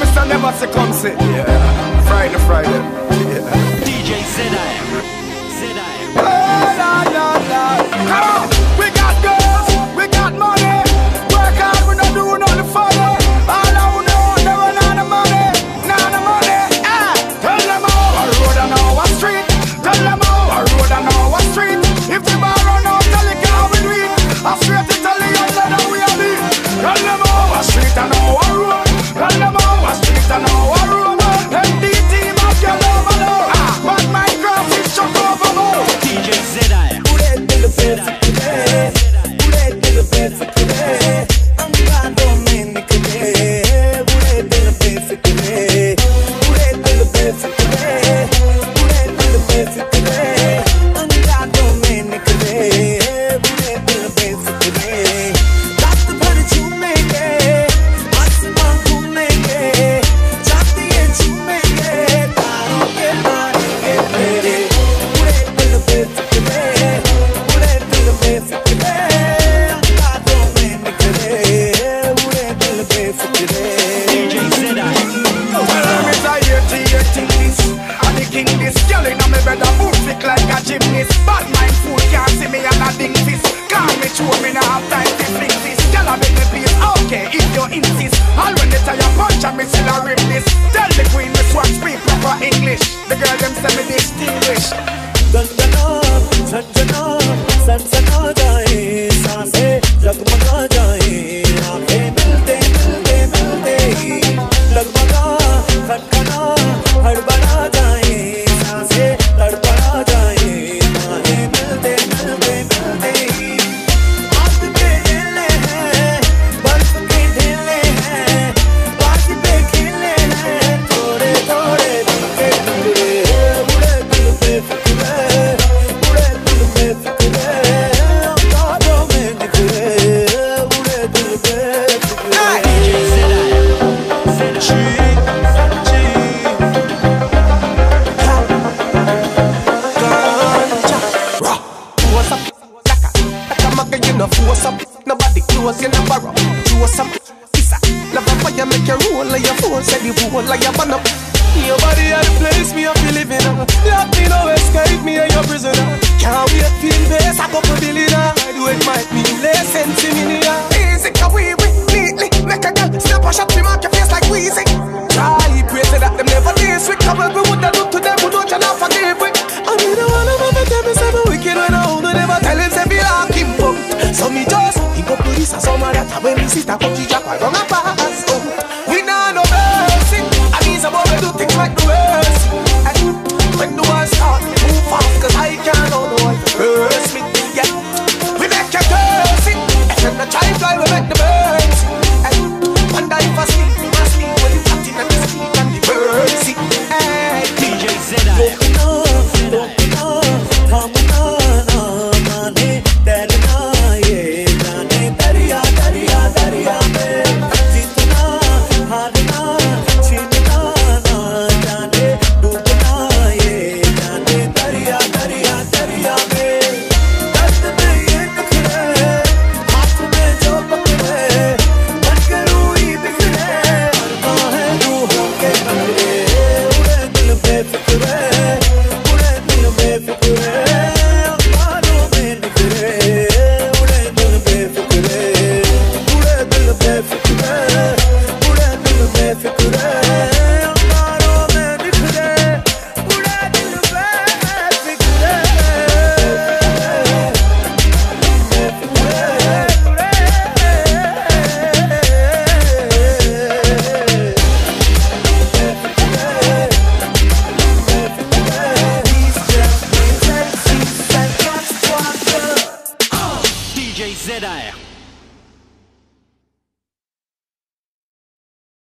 Mr. Never say come concert. Yeah. Friday, Friday. Yeah. DJ Zedai. Zedai. Jack Mataja. muggle, you no force up. Nobody close, you no borrow. Close up. Kiss up. Love a fire, make you roll like your phone. Say the whole like your bun up. Nobody body are the place me I feel living up. Lock me no escape, me and your prisoner. Can't wait, feel base, I go for Billy now. I do it, might be Me just, he go police and somewhere that when me sister come to Japan, run apart. ZR.